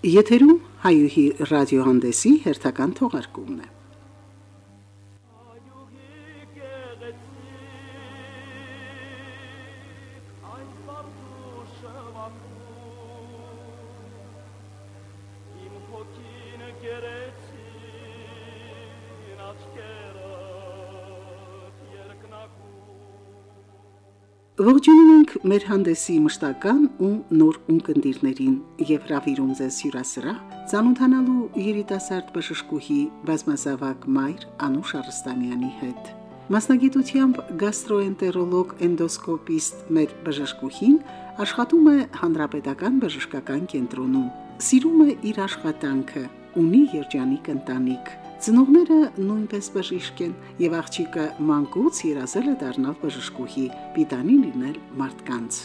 Եթերում հայուհի ռադիոհանդեսի հերթական թողարկումն է։ Ողջունում մեր հանդեսի մշտական ու նոր ունկնդիրներին եւ հravirում ձեզ հյուրասրահ ցանոթանալու երիտասարդ բժշկուհի բազմազավակ մայր Անուշ Արստամյանի հետ։ Մասնագիտությամբ գաստրոենտերոլոգ էնդոսկոպիստ մեր բժշկուհին աշխատում է Հանրապետական բժշկական կենտրոնում։ Սիրում է իր աշխատանքը, ունի երջանիկ ընտանիք Ծնողները նույնպես բժիշկ են եւ աղջիկը մանկուց երազել է դառնալ բժշկուհի, պիտանի լինել մարդկանց։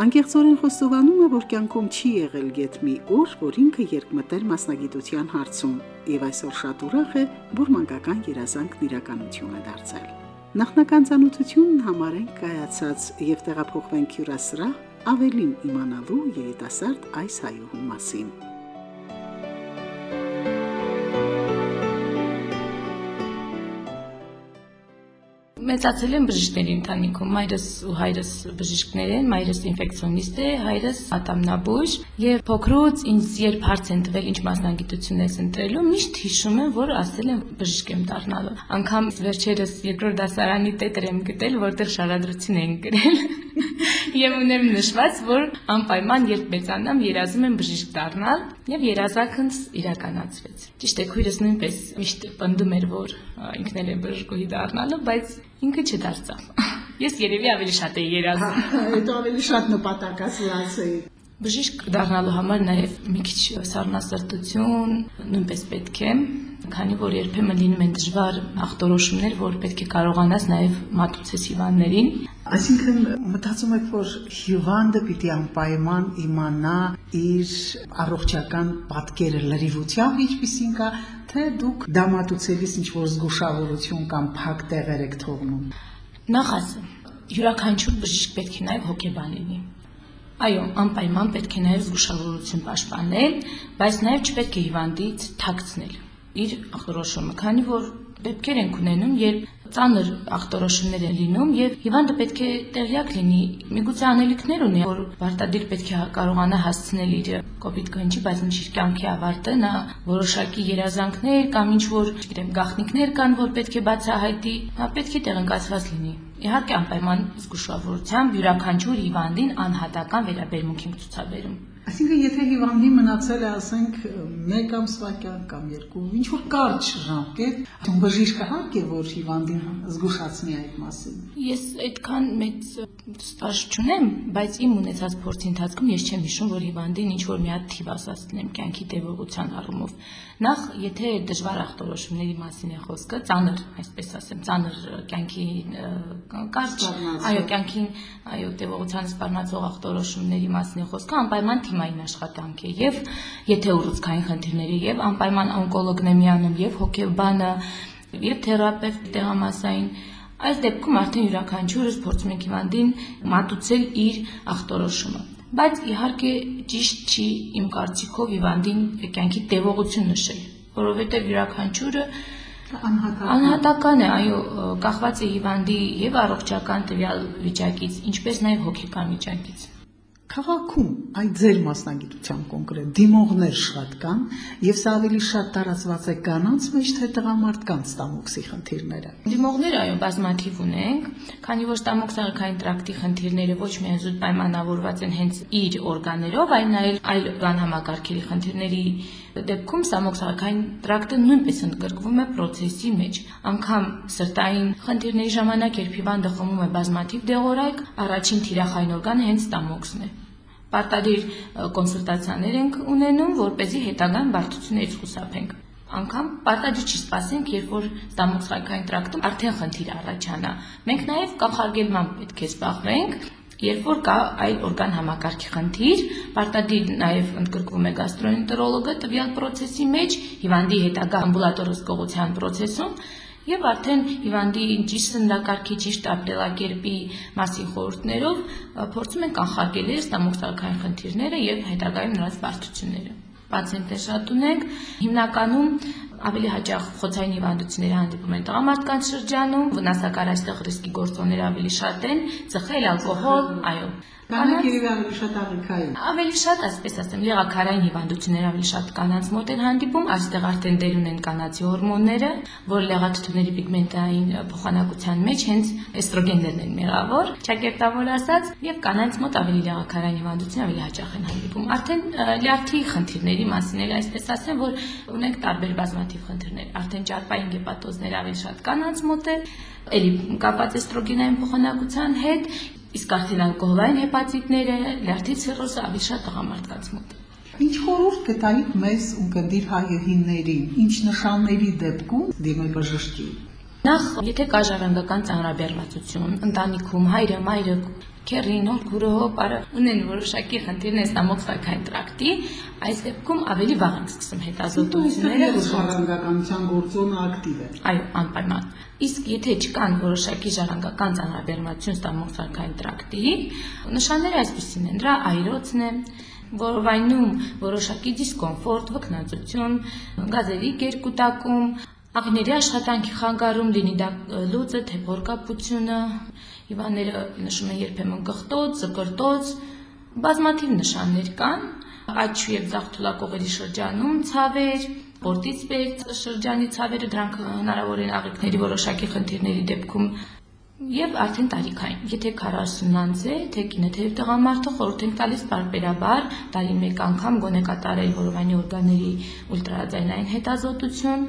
Անկեղծորեն խոստովանում է, որ կյանքում չի եղել գետ մի օր, որ ինքը երկմտել մասնագիտության հարցում, եւ այսօր շատ ուրախ է, որ մանկական երազանքն իրականություն է դարձել։ Նախնական ցանոթությունն համարենք կայացած եւ տեղափոխվենք հյուրասրահ ավելին իմանալու երիտասարդ այս հայուհու մասին։ Մեծացել եմ բժիշկների ընտանիքում։ Մայրս ու հայրս բժիշկներ են, մայրս ինֆեկցիոնիստ է, հայրս ատամնաբույժ, եւ փոքրուց ինձ երբ հարց են տվել ինչ մասնագիտություն ես ընտրելու, միշտ հիշում եմ, որ ասել եմ բժիշկ եմ դառնալու։ Անկամ վերջերս երկրորդ դասարանի տետր եմ գտել, որտեղ շարադրություն են գրել։ Եվ ունեմ նշված, որ անպայման երբ մեծանամ երազում եմ բժիշկ դառնալ, եւ երազանքս իրականացվեց։ Ճիշտ է, քույրս նույնպես միշտ պնդում էր, որ ինքն էլ է բժշկուհի դառնալու, բայց ինքը չդարձավ։ Ես երևի ավելի շատ էի երազում։ Հետո ավելի շատ նպատակասլաց էի։ Բժիշկ դառնալու համար նաև մի քիչ սառնասրտություն նույնպես պետք է, քանի որ երբեմն լինում են դժվար ախտորոշումներ, որ պետք է կարողանաս նաև մատուցես հիվանդներին։ Այսինքն մտածում եք, որ հիվանդը պիտի անպայման իմանա իր առողջական պատկերը լրիվությամբ ինչպիսին կա, թե դուք դա մատուցելիս ինչ որ զգուշավորություն կամ փակ տեղեր եք թողնում։ Նախ ասեմ, յուրաքանչյուր բժիշկ պետք է նաև հոգեբան լինի։ Այո, անպայման պետք է նաև զգուշավորություն պաշտպանել, բայց նաև չպետք է հիվանդից թաքցնել իր ախտորոշումը, քանի որ դեպքեր ենք ունենում, երբ ծանր ախտորոշումներ են լինում եւ հիվանդը պետք է տեղյակ լինի։ Միգուցե անելիքներ ունի, որ վարտադիր պետք է կարողանա հասցնել իր կոպիտ կնճի, բայց ինչ իր կյանքի ավարտը նա որոշակի երազանքներ կամ ինչ որ, չգիտեմ, գաղտնիքներ կան, որ պետք է բացահայտի, նա պետք է տեղեկացված լինի։ Իհարկե անպայման զգուշավորությամբ յուրաքանչյուր հիվանդին անհատական վերաբերմունք ենք ցուցաբերում։ Այսինքն եթե հիվանդի մնացել է, ասենք, 1 ամսվա կյանք կամ 2, ինչ որ կարճ ժամկետ, բժիշկը հարկ է, որ հիվանդին զգուշացնի այդ մասին։ Ես այդքան մեծ ստաժ չունեմ, բայց իմ ունեցած փորձի ընթացքում ես չեմ հիշում, որ հիվանդին ինչ որ մի հատ թիվ ասացնեմ կյանքի տևողության առումով։ Նախ, եթե դժվար ախտորոշումների մասին է խոսքը, ծանր, այսպես ասեմ, ծանր կյանքի կարճ, այո, կյանքին, այո, տևողության սպառնացող ախտորոշումների մասին է խոսքը, անպայման թիմային աշխատանք է եւ եթե ուռուցքային խնդիրների եւ անպայման օնկոլոգն է միանում եւ հոգեբանը եւ թերապևտ տեղամասային այս դեպքում արդեն յուրաքանչյուրս փորձում ենք հիվանդին մատուցել իր ախտորոշումը բայց իհարկե ճիշտ չի իմ կարծիքով հիվանդին կյանքի տևողություն նշել որովհետեւ յուրաքանչյուրը անհատական անհատական է այո կախված է հիվանդի եւ առողջական տվյալ վիճակից ինչպես նաեւ հոգեկան վիճակից Քաղաքում այդ ձեր մասնագիտության կոնկրետ դիմողներ շատ կան եւ սա ավելի շատ տարածված է կանանց մեջ թե տղամարդկանց ստամոքսի խնդիրները։ Դիմողներ այո բազմաթիվ ունենք, քանի որ ստամոքսային տրակտի խնդիրները ոչ միայն զուտ պայմանավորված են հենց իր օրգաններով, այլ նաեւ այլ համակարգերի խնդիրների դեպքում ստամոքսային տրակտը նույնպես ընդգրկվում է process-ի մեջ։ Անկամ սրտային խնդիրների ժամանակ երբ հիվանդը խմում է բազմաթիվ դեղորայք, առաջին թիրախային օրգանը հենց ստամոքսն է Պարտադիր կոնսուլտացիաներ ենք ունենում, որ เป զի հետագան բարդություններից խուսափենք անգամ պարտադիր չի սպասենք, երբ որ ստամոքսային տրակտում արդեն խնդիր առաջանա։ Մենք նաև կանխարգելման պետք է զբաղվենք, երբ որ կա այլ օրգան համակարգի խնդիր, պարտադիր նաև ընդգրկվում է գաստրոենտերոլոգը տվյալ process-ի մեջ, հիվանդի հետագա ամբուլատոր զգողության process-ում, եւ արդեն հիվանդի ճիշտ սննդակարգի ճիշտ ապրելակերպի մասին խորհուրդներով փորձում ենք կանխարգելել ստամոքսային խնդիրները եւ հետագայում նրանց բարդությունները։ պացիենտներ շատ ունենք։ Հիմնականում ավելի հաճախ խոցային հիվանդությունների հանդիպում են տղամարդկանց շրջանում, վնասակար այստեղ ռիսկի գործոնները ավելի շատ են, ծխել, ալկոհոլ, այո։ Կանանց ավելի շատ աղիքային։ Ավելի շատ, այսպես ասեմ, լիղակարային հիվանդություններ ավելի շատ կանանց մոտ են հանդիպում, այստեղ արդեն դեր ունեն կանացի հորմոնները, որ լեղաթթուների պիգմենտային փոխանակության մեջ հենց էստրոգեններն են մեղավոր, ճակերտավոր ասած, եւ կանանց մոտ ավելի լեղակարային հիվանդություն ավելի հաճախ են հանդիպում։ Արդեն լյարդի խնդիրների մասին էլ այսպես ասեմ, որ ունենք տարբեր բազմաթիվ խնդիրներ։ Արդեն ճարպային գեպատոզներ ավելի շատ կանանց մոտ է, էլի կապած էստրոգենային փոխանակության հետ իսկ արդեն ալկոհոլային հեպատիտները, լյարդի ցիրոզը ավելի շատ տղամարդկանց մոտ։ Ինչ խորհուրդ կտայիք մեզ ունկնդիր հայրենիներին, ինչ նշանների դեպքում դիմեբժշկի։ Նախ, եթե կա ժառանգական ծանրաբեռնվածություն, ընտանիքում հայրը, մայրը քերին, հորքուրը, հոպարը ունեն որոշակի խնդիրներ ստամոքսակային տրակտի, այս դեպքում ավելի վաղ են սկսում հետազոտությունները ժառանգականության գործոնը ակտիվ է։ Այո, անպայման։ Իսկ եթե չկան որոշակի ժառանգական ծանրաբեռնվածություն ստամոքսակային տրակտի, նշանները այսպեսին են՝ դրա այրոցն է, որովայնում որոշակի դիսկոմֆորտ, վկնածություն, գազերի կերկուտակում, աղների աշխատանքի խանգարում լինի դա լուծը, թե փորկապությունը, Հիվանդները նշում են երբեմն կղտոց, զկրտոց, բազմաթիվ նշաններ կան, աչու եւ ձախ թուլակողերի շրջանում ցավեր, պորտից բերց շրջանի ցավերը դրանք հնարավոր են աղիքների որոշակի խնդիրների դեպքում եւ արդեն տարիքային։ Եթե 40 անց է, թե կինը թե տղամարդը խորհուրդ ենք տալիս բարբերաբար տարի մեկ անգամ գոնե կատարել որովայնի օրգանների ուլտրաձայնային հետազոտություն,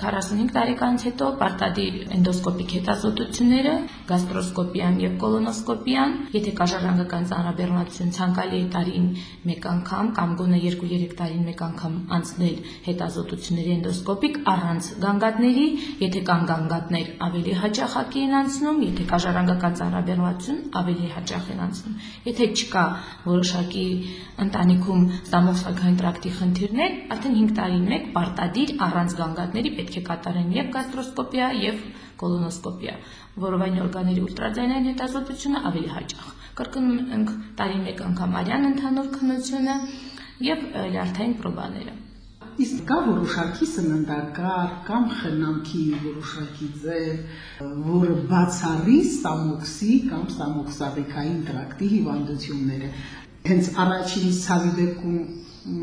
45 տարեկանից հետո պարտադիր էնդոսկոպիկ հետազոտությունները, գաստրոսկոպիան եւ կոլոնոսկոպիան, եթե կա ժառանգական ծանրաբեռնվածություն, ցանկալի է տարին մեկ անգամ կամ գոնե 2-3 տարին մեկ անգամ անցնել հետազոտությունների էնդոսկոպիկ առանց գանգատների, եթե կան գանգատներ, ավելի հաճախակի են անցնում, եթե կա ժառանգական ծանրաբեռնվածություն, ավելի հաճախ են անցնում։ Եթե չկա որոշակի ընտանիքում ստամոքսային տրակտի խնդիրներ, արդեն 5 տարին մեկ պարտադիր առանց գանգատների պետք է կատարեն եւ գաստրոսկոպիա եւ կոլոնոսկոպիա, որովայն օրգանների ուլտրաձայնային հետազոտությունը ավելի հաճախ։ Կրկնում ենք տարի մեկ անգամ արյան ընդհանուր քննությունը եւ լյարդային պրոբաները։ Իսկ կա որոշակի սննդակար կամ խնամքի որոշակի ձև, որը բացառի ստամոքսի կամ ստամոքսաբեկային տրակտի հիվանդությունները։ Հենց առաջին ցավի դեպքում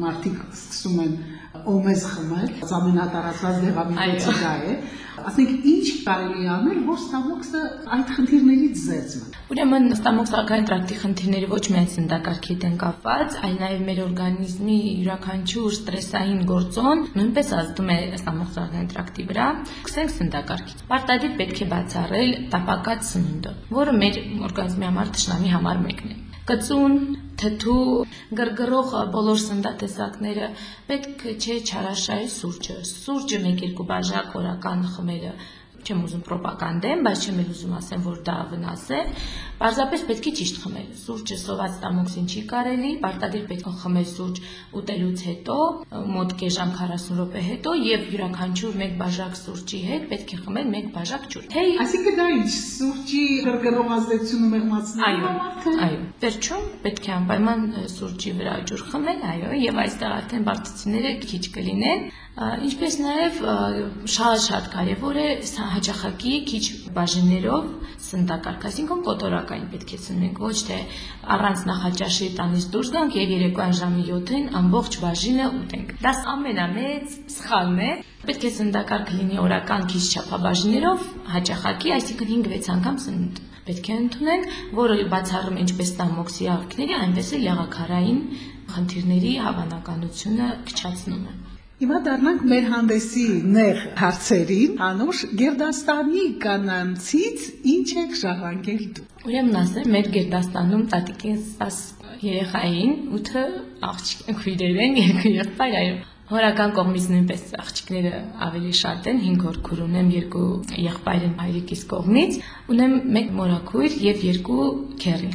մարդիկ սկսում են օմեզ խմել, ամենատարածված դեղամիջոցը դա է։ Ասենք ինչ կարելի անել, որ ստամոքսը այդ խնդիրներից զերծ մնա։ Ուրեմն ստամոքսական տրակտի խնդիրները ոչ միայն սննդակարգի հետ են կապված, այլ նաև մեր օրգանիզմի յուրաքանչյուր ստրեսային գործոն նույնպես ազդում է ստամոքսական տրակտի վրա։ Սկսենք սննդակարգից։ Պարտադիր պետք է բացառել տապակած սնունդը, որը մեր օրգանիզմի համար ճշնամի համար մեկն է կծուն, թթու, գրգռող բոլոր սննդատեսակները պետք չէ չարաշահել սուրճը։ Սուրճը 1-2 բաժակ օրական խմելը չեմ ուզում ռոպագանդեմ, բայց չեմ էլ ուզում ասեմ, որ դա վնաս է։ Պարզապես պետք է ճիշտ խմել։ Սուրճը սոված տամոքսին չի կարելի, պարտադիր պետք է խմել սուրճ ուտելուց հետո, մոտ կես ժամ 40 րոպե հետո եւ յուրաքանչյուր մեկ բաժակ սուրճի հետ պետք է խմել մեկ բաժակ ջուր։ Թե Այսինքն դա ինչ սուրճի գրգռող ազդեցությունը մեղմացնելու Այո, այո։ Վերջում պետք է անպայման սուրճի վրա ջուր խմել, այո, եւ այստեղ արդեն բարձրացիները քիչ կլինեն, ինչպես նաեւ շատ-շատ կարեւոր է հաճախակի քիչ բաժիններով սննդակարգ, այսինքն կոտորակային պետք է սնվենք, ոչ թե առանց նախաճաշի տանից դուրս գանք եւ երեկոյան ժամի 7-ին ամբողջ բաժինը ուտենք։ Դա ամենամեծ սխալն է։ Պետք է սննդակարգ լինի օրական քիչ չափաբաժիններով, հաճախակի, այսինքն 5-6 անգամ սնունդ պետք է ընդունենք, որը բացառում ինչպես տամոքսի աղքների, այնպես էլ եղակարային խնդիրների հավանականությունը քչացնում է։ Հիմա դառնանք մեր հանդեսի նեղ հարցերին։ Անուշ Գերդաստանի կանանցից ինչ եք ժառանգել դու։ Ուրեմն ասեմ, մեր Գերդաստանում տատիկին 10 երեխային 8-ը աղջիկ քույրեր են, երկու եղբայր, այո։ Հորական կողմից նույնպես աղջիկները ավելի շատ են, 5 հոր քուր ունեմ, երկու եղբայր են հայրիկիս կողմից, ունեմ մեկ մորաքույր եւ երկու քեռի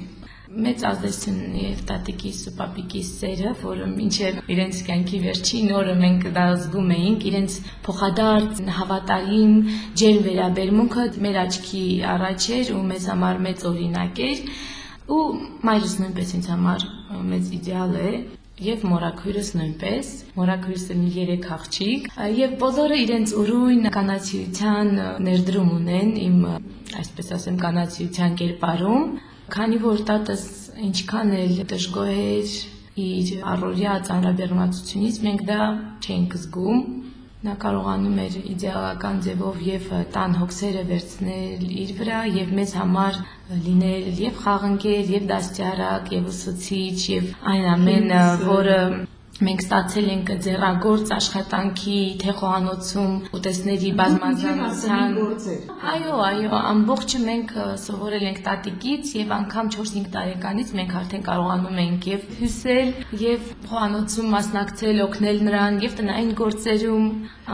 մեծ ազդեցություն եւ տատիկիս ու պապիկիս սերը, որը մինչեւ իրենց կյանքի վերջին օրը մենք դա զգում էինք, իրենց փոխադարձ հավատարիմ ջերմ վերաբերմունքը մեր աչքի առաջ էր ու մեզ համար մեծ օրինակ էր ու մայրս նույնպես ինձ համար մեծ իդեալ է եւ մորակույրս նույնպես մորակույրսը մի 3 աղջիկ եւ բոլորը իրենց ուրույն կանացիության ներդրում ունեն իմ այսպես ասեմ կանացիության կերպարում քանի որ տատս ինչքան էլ դժգոհեր իր առօրյա ծանրաբեռնվածությունից մենք դա չենք զգում նա կարողանում էր իդեալական ձևով եւ տան հոգսերը վերցնել իր վրա եւ մեզ համար լինել եւ խաղընկեր եւ դաստիարակ եւ ուսուցիչ եւ այն ամենը որը Մենք ստացել ենք ձեռագործ աշխատանքի թե խոհանոցում ուտեսների բազմազանության Այո, այո, ամբողջը մենք սովորել ենք տատիկից եւ անգամ 4-5 տարեկանից մենք արդեն կարողանում ենք եւ հյուսել եւ խոհանոցում մասնակցել, օգնել նրան եւ տնային գործերում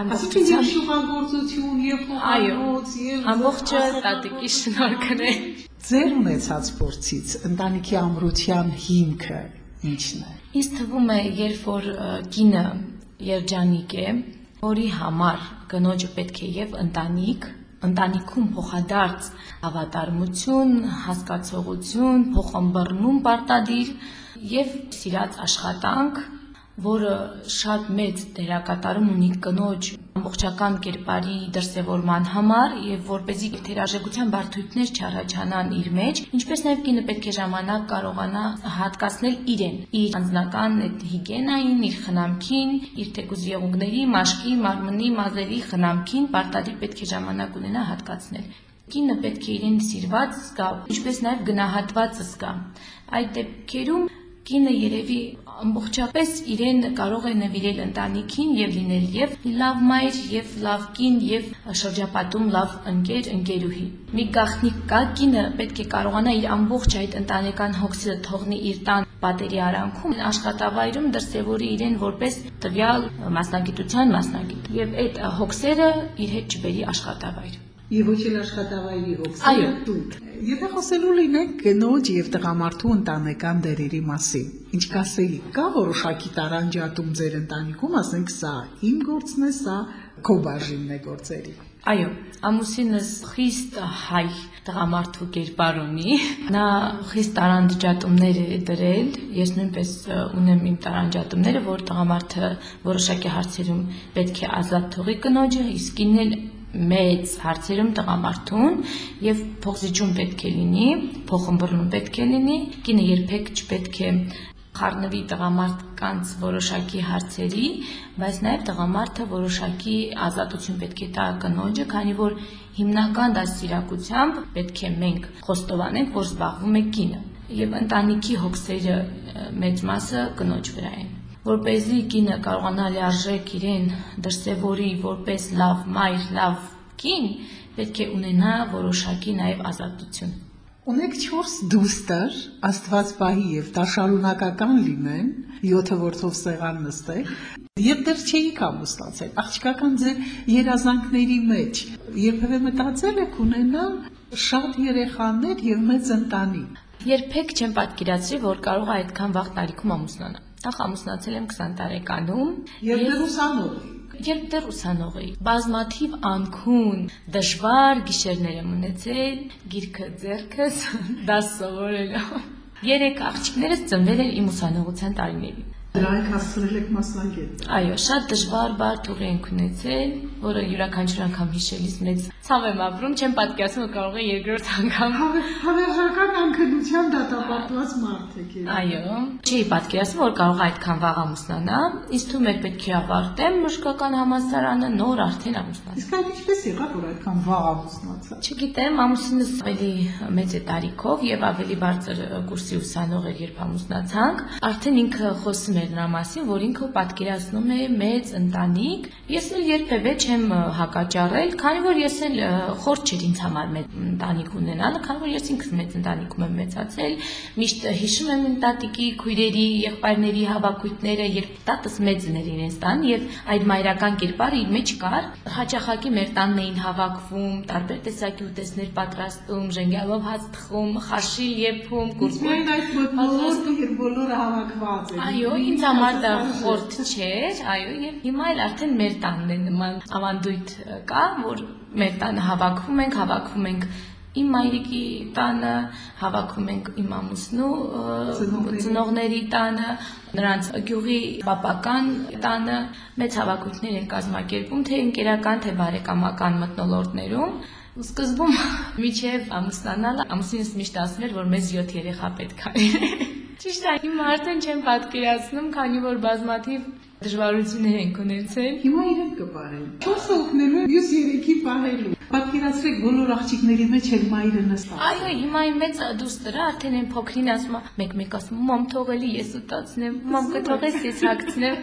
ամբողջությամբ շուխագործություն եւ խոհանոց եւ ամբողջը տատիկի շնորհքն է։ Ձեր ունեցած փորձից ընտանիքի ամրության հիմքը ինչն է։ Ինձ թվում է, երբ որ կինը երջանիկ է, որի համար կնոջը պետք է եւ ընտանիք, ընտանիքում փոխադարձ հավատարմություն, հասկացողություն, փոխամբռնում պարտադիր եւ սիրած աշխատանք, որը շատ մեծ դերակատարում ունի կնոջ ամբողջական կերպարի դրսևորման համար եւ որպեսզի թերաժեգության բարդություններ չառաջանան իր մեջ, ինչպես նաեւ կինը պետք է ժամանակ կարողանա հատկացնել իրեն, իր անձնական հիգիենային, իր խնամքին, իր թեկուզ եղունգների, մաշկի, մարմնի, մազերի խնամքին պարտադիր պետք է ժամանակ ունենա հատկացնել կինը պետք է իրեն սիրված զգա, ինչպես նաև գնահատված զգա։ Այդ դեպքերում Կինը երևի ամբողջապես իրեն կարող է նվիրել ընտանիքին եւ լինել եւ լավ մայր եւ լավ կին եւ շրջապատում լավ ընկեր, ընկերուհի։ Մի գաղտնիք կա, կինը պետք է կարողանա իր ամբողջ այդ ընտանեկան հոգսը թողնի իր տան պատերի արանքում, աշխատավայրում դրսևորի իրեն որպես տվյալ մասնագիտության մասնագետ եւ այդ հոգսերը իր հետ չբերի աշխատավայր եւ ոչ էլ աշխատավայրի հոգսերը տուն։ Եթե խոսելու լինենք կնոջ եւ տղամարդու ընտանեկան դերերի մասին, ինչ կասեի, կա որոշակի տարանջատում ձեր ընտանիքում, ասենք սա իմ գործն է, սա քո բաժինն է գործերի։ Այո, ամուսինս խիստ հայ տղամարդու կերպար ունի։ Նա խիստ տարանջատումներ է դրել։ Ես նույնպես ունեմ իմ տարանջատումները, որ տղամարդը որոշակի հարցերում պետք է ազատ թողի կնոջը, իսկ ինքն էլ մեծ հարցերում տղամարդուն եւ փոխզիջում պետք է լինի, փոխըմբռնում պետք է լինի, կինը երբեք չպետք է խառնվի տղամարդկանց որոշակի հարցերի, բայց նաև տղամարդը որոշակի ազատություն պետք է տա կնոջը, քանի որ հիմնական դաստիարակությամբ պետք է մենք խոստովանենք, որ զբաղվում է կինը եւ ընտանիքի հոգսերը մեծ մասը կնոջ վրա են որ เป զի կինը կարողանա լիարժեք իրեն դրսևորի որպես լավ մայր, լավ կին, պետք է ունենա որոշակի նաև ազատություն։ Ունեք 4 դուստր, Աստված պահի եւ դա շարունակական լինեն, 7 որդով սեղան նստեք, եւ դեռ չէիք ամուսնացել։ Աղջկական ձեր երազանքների մեջ երբևէ մտածել եք ունենալ շատ երեխաներ եւ մեծ ընտանիք։ Երբեք չեմ պատկերացրի, որ կարող է այդքան վաղ տարիքում ամուսնանալ։ Նախ ամուսնացել եմ 20 տարեկանում։ Եվ դեռ ուսանող Երբ դեռ ուսանող էի, բազմաթիվ անքուն, դժվար գիշերներ եմ ունեցել, գիրքը ձեռքս դաս սովորելով։ Երեք աղջիկներս ծնվել են իմ ուսանողության տարիներին։ Դրանք հասցրել եք մասնագետ։ Այո, շատ դժվար բար թուղի ենք ունեցել, որը յուրաքանչյուր անգամ հիշելիս մեծ ցավ եմ ապրում, չեմ պատկերացնում, կարող է երկրորդ անգամ հավերժական անքնության դատապարտված մարդ եք։ Այո, չի պատկերացնում, որ կարող է այդքան վաղ ամուսնանա, իսկ թվում է պետք է ավարտեմ մշկական համալսարանը, նոր արդեն ամուսնանա։ Իսկ այդ ինչպես եղավ, որ այդքան վաղ ամուսնացա։ Չգիտեմ, ամուսինս ավելի մեծ է տարիքով եւ ավելի բարձր կուրսի ուսանող էր, երբ ամուսնացանք, արդեն ինքը խոսում էր նրա մասին, որ ինքը պատկերացնում է մեծ ընտանիք։ Ես էլ երբևէ չեմ հակաճառել, քանի որ ես էլ խորտ չէր ինձ համար մեծ ընտանիք ունենալը, քանի որ ես ինքս մեծ ընտանիքում եմ մեծացել։ Միշտ հիշում եմ տատիկի քույրերի, եղբայրների հավաքույթները, երբ տատս մեծն էր իրենց տան եւ այդ մայրական կերպարը իր մեջ կար։ Հաճախակի մեր տանն էին հավաքվում, տարբեր տեսակի ուտեսներ պատրաստում, ժենգյալով հաց թխում, խաշիլ եփում, կուրկում։ Այդ բոլորը հավաքված են։ Այո, ինձ համար դա խորտ չէր, այո, եւ հիմա էլ արդեն մեր տանն է նման ավանդույթ կա, որ մեր տանը հավաքվում ենք, հավաքվում ենք Իմ մայրիկի տանը հավաքում ենք իմ ամուսնու ծնողների տանը, նրանց գյուղի պապական տանը մեծ հավաքություններ են կազմակերպում, թե ընկերական, թե բարեկամական մտնոլորտներում։ Սկզբում միջև ամուսնանալը ամուսինս միշտ ասում էր, որ մեզ 7 երեխա պետք է։ Ճիշտ է, հիմա արդեն չեմ պատկերացնում, քանի որ բազմաթիվ դժվարություններ ենք ունեցել։ Հիմա իրեն կպարեն։ Չորսը օգնելու, մյուս երեքի պահելու։ Պատկերացրեք բոլոր աղջիկների մեջ էլ մայրը նստած։ Այո, հիմա իմ մեծ դուստը արդեն այն փոքրին ասում մեկ-մեկ ասում, մամ թողելի ես ուտացնեմ, մամ կթողես ես հագցնեմ։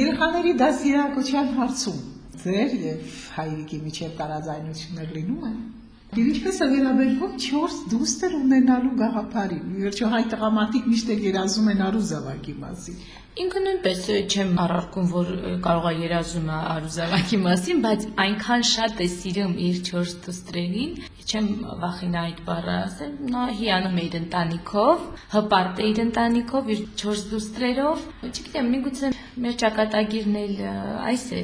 Երեխաների դասիրակության հարցում ձեր եւ հայրիկի միջև տարաձայնություններ լինում են։ Եվ ինչպես է վերաբերվում 4 դուստր ունենալու գաղափարին։ Վերջո հայ տղամարդիկ միշտ երազում են արուզավակի մասին։ Ինքը նույնպես չեմ առարկում, որ կարող է երազում արուզավակի մասին, բայց այնքան շատ է սիրում իր 4 դուստրերին, չեմ վախենա այդ բառը ասել, նա հիանում է իր ընտանիքով, հպարտ է իր ընտանիքով, իր 4 դուստրերով։ Չգիտեմ, միգուցե մեր ճակատագիրն էլ այս է։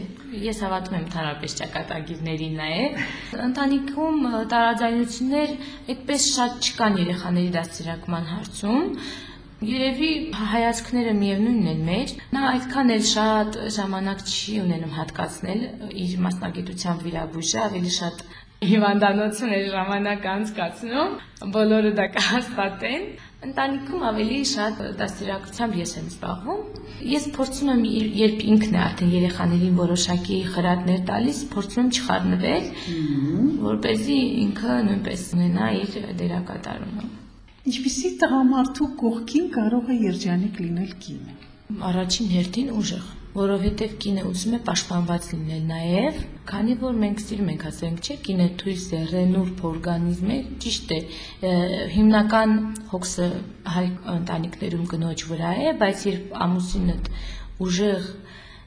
Ես հավատում եմ ընդհանրապես ճակատագիրների նաև։ Ընտանիքում տարաձայնություններ այդպես շատ չկան երեխաների դաստիարակման հարցում Երևի հայացքները միևնույնն են մեր։ Նա այդքան էլ շատ ժամանակ չի ունենում հատկացնել իր մասնագիտությամբ վիրաբույժը, ավելի շատ հիվանդանոցում է ժամանակ անցկացնում, բոլորը դա կհաստատեն։ Ընտանիքում ավելի շատ դաստիարակությամբ ես եմ զբաղվում։ Ես փորձում եմ երբ ինքն է արդեն երեխաներին որոշակի խրատներ տալիս, փորձում չխառնվել, որ เป զի ինքը նույնպես ունենա իր դերակատարումը։ Ինչպիսի տղամարդու կողքին կարող է երջանիկ լինել կինը։ Առաջին հերթին ուժեղ, որովհետև կինը ուզում է պաշտպանված լինել նաև, քանի որ մենք սիրում ենք ասենք, չէ, կինը թույս է, ռենուրբ օրգանիզմ է, ճիշտ է, հիմնական հոգսը հայ ընտանիքներում կնոջ վրա է, բայց երբ ամուսինդ ուժեղ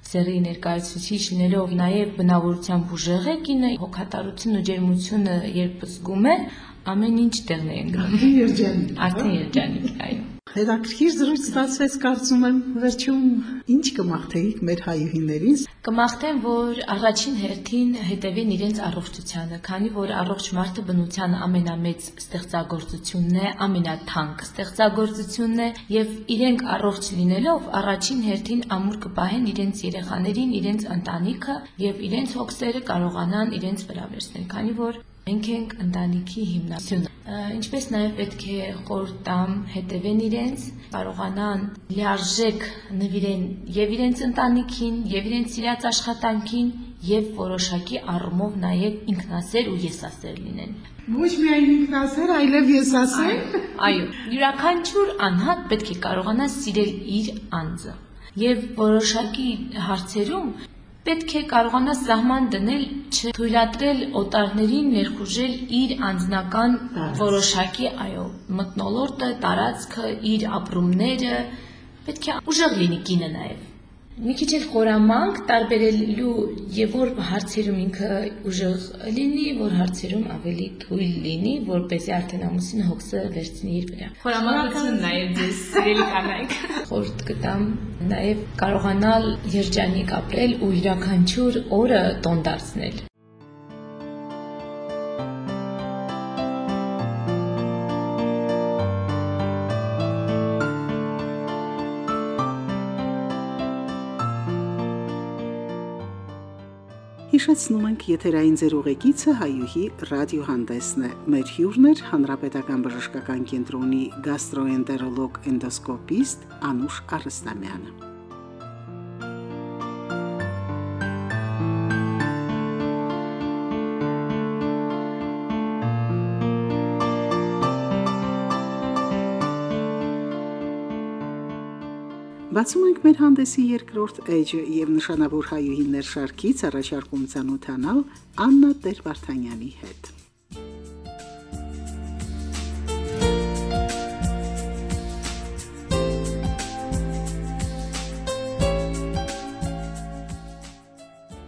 սերի ներկայացուցիչ լինելով նաև բնավորությամբ ուժեղ է կինը հոգատարությունն ու ջերմությունը երբ զգում է ամեն ինչ տեղն է ընկնում։ երջանիկ։ Արդեն երջանիկ, այո։ Հետաքրքիր զրույց ստացվեց, կարծում եմ, վերջում ինչ կմաղթեիք մեր հայուհիներին։ Կմաղթեմ, որ առաջին հերթին հետևեն իրենց առողջությանը, քանի որ առողջ մարդը բնության ամենամեծ ստեղծագործությունն է, ամենաթանկ ստեղծագործությունն է, եւ իրենք առողջ լինելով առաջին հերթին ամուր կպահեն իրենց երեխաներին, իրենց ընտանիքը եւ իրենց հոգսերը կարողանան իրենց վրա վերցնել, քանի որ Մենք ենք ընտանիքի հիմնասյունը։ Ինչպես նաև պետք է խորտ տամ հետևեն իրենց, կարողանան լիարժեք նվիրեն եւ իրենց ընտանիքին, եւ իրենց սիրած աշխատանքին, եւ որոշակի առումով նաև ինքնասեր ու եսասեր լինեն։ Ոչ միայն ինքնասեր, այլև եսասեր։ Այո, յուրաքանչյուր անհատ պետք է կարողանա սիրել իր անձը եւ որոշակի հարցերում պետք է կարողանա սահման դնել, չթույլատրել օտարներին ներխուժել իր անձնական որոշակի, այո, մտնոլորտը, տարածքը, իր ապրումները, պետք է ուժեղ լինի կինը նաև մի քիչ էլ խորամանկ տարբերելու եւ որ հարցերում ինքը ուժեղ լինի, որ հարցերում ավելի թույլ լինի, որպեսզի արդեն ամուսինը հոգսը վերցնի իր վրա։ Խորամանկություն նաեւ ձեզ սիրելի կանայք։ Խորտ կտամ նաեւ կարողանալ երջանիկ ապրել ու յուրաքանչյուր օրը տոն դարձնել։ Հիշեցնում ենք եթերային ձեր ուղեկիցը հայուհի ռադիոհանդեսն է։ Մեր հյուրն է Հանրապետական բժշկական կենտրոնի գաստրոենտերոլոգ էնդոսկոպիստ Անուշ Արստամյանը։ Բացում ենք մեր հանդեսի երկրորդ էջը եւ նշանավոր հայուհիներ շարքից առաջարկում ցանոթանալ Աննա Տեր-Վարդանյանի հետ։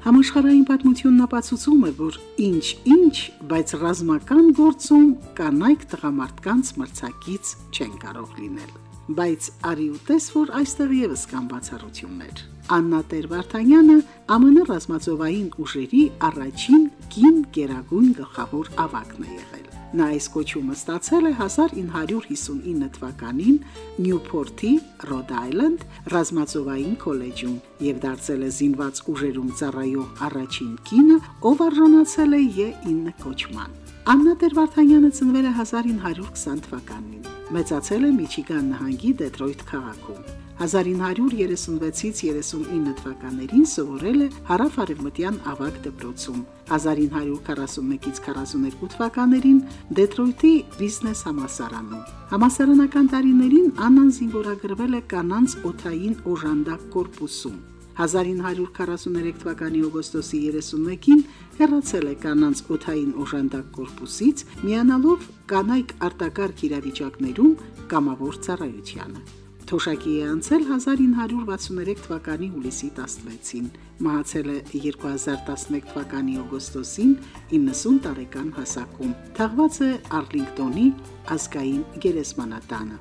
Համաշխարհային պատմությունն ապացուցում է, որ ինչ-ինչ, բայց ռազմական գործում կանայք տղամարդկանց մրցակից չեն կարող լինել բայց արի ուտես, որ այստեղ եւս կան բացառություններ։ Աննա Տեր-Վարդանյանը ԱՄՆ ռազմածովային ուժերի առաջին կին գերագույն գլխավոր ավակն է եղել։ Նա այս կոչումը ստացել է 1959 թվականին Նյուփորթի Rhode Island ռազմածովային քոլեջում եւ դարձել է զինված ուժերում ծառայող առաջին կինը, ով արժանացել է Ե9 կոչման։ Աննա Տեր-Վարդանյանը ծնվել է 1920 թվականին։ Մեծացել է Միչիգան նահանգի Դեթրոյթ քաղաքում։ 1936-ից 39 թվականներին սովորել է Հարավ-Արևմտյան ավագ դպրոցում։ 1941-ից 42 թվականներին Դեթրոյթի բիզնես համալսարանում։ Համալսարանական տարիներին Աննան զինվորագրվել է կանանց օթային օժանդակ կորպուսում։ 1943 թվականի օգոստոսի 31-ին հեռացել է կանանց օթային օժանդակ կորպուսից, միանալով կանայք արտակարգ իրավիճակներում կամավոր ծառայությանը։ Թոշակի է անցել 1963 թվականի հուլիսի 16-ին, մահացել է 2011 թվականի օգոստոսին 90 տարեկան հասակում։ Թաղված է Արլինգտոնի ազգային գերեզմանատանը։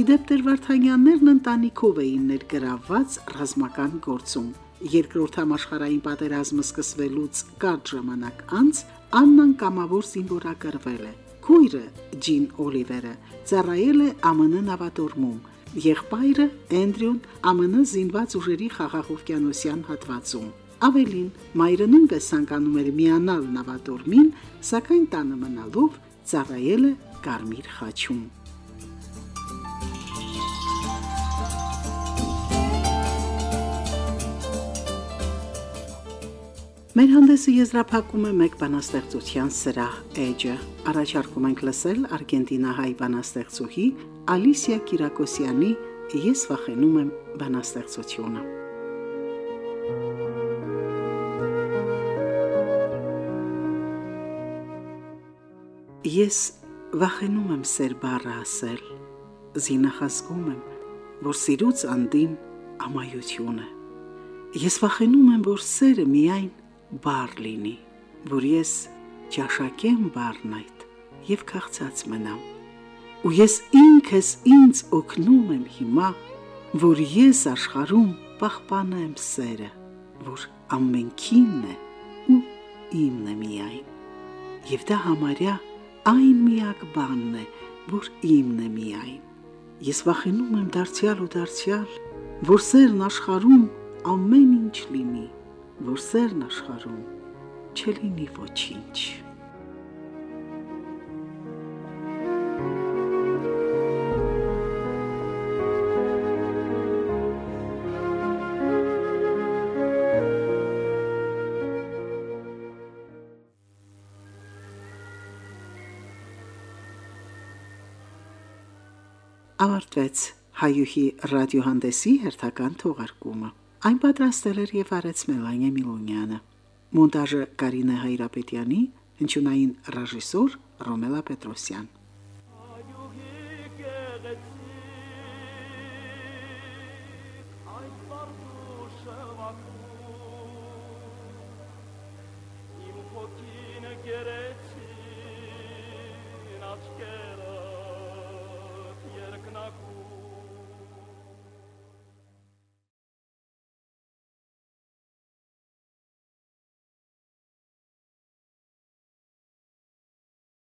Իդեպ Տեր Վարդանյաններն ընտանիքով էին ներգրավված ռազմական գործում։ Երկրորդ համաշխարհային պատերազմը սկսվելուց կարճ ժամանակ անց Աննան կամավոր զինվորակրվել է։ Քույրը Ջին Օլիվերը ծառայել է ԱՄՆ նավատորմում, եղբայրը Էնդրյուն ԱՄՆ զինված ուժերի խաղաղօվկիանոսյան հատվածում։ Ավելին, մայրը նույնպես ցանկանում էր միանալ նավատորմին, սակայն տանը մնալով ծառայել է Կարմիր խաչում։ Մեր հանդեսը եզրափակում է մեկ բանաստեղծության սրահ Էջը։ Առաջարկում ենք լսել Արգենտինահայ բանաստեղծուհի Ալիսիա Կիրակոսյանի Ես վախենում եմ բանաստեղծությունը։ Ես վախենում եմ սեր բառը ասել։ Զինախազգում եմ, որ սիրուց անդին ամայություն է։ Ես վախենում եմ, որ սերը միայն բար լինի, որ ես ճաշակեմ բառն այդ եւ քաղցած մնամ։ Ու ես ինքս ինձ օգնում եմ հիմա, որ ես աշխարում պահպանեմ սերը, որ ամենքինն է ու իմն է միայն։ Եվ դա համարյա այն միակ բանն է, որ իմն է միայն։ Ես վախենում եմ դարձյալ ու դարձյալ, որ սերն աշխարում ամեն ինչ լինի որ սերն աշխարում չլինի ոչինչ։ ավարտվեց հայուհի ռադիոհանդեսի հերթական թողարկումը։ Այն պատրաստել էր եւ արեց Մելանիա Միլոնյանը։ Մոնտաժը Կարինե Հայրապետյանի, հնչյունային ռեժիսոր Ռոմելա Պետրոսյան։